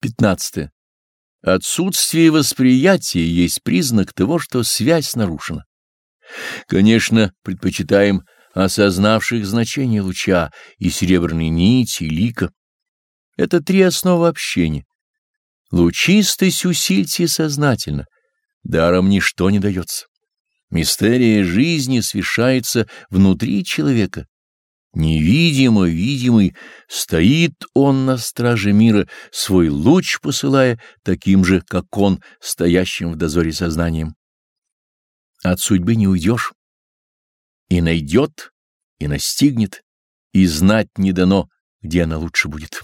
15. Отсутствие восприятия есть признак того, что связь нарушена. Конечно, предпочитаем осознавших значение луча и серебряной нити, и лика. Это три основы общения. Лучистость усильте сознательно, даром ничто не дается. Мистерия жизни свершается внутри человека, Невидимо видимый, стоит он на страже мира, свой луч посылая таким же, как он, стоящим в дозоре сознанием. От судьбы не уйдешь. И найдет, и настигнет, и знать не дано, где она лучше будет.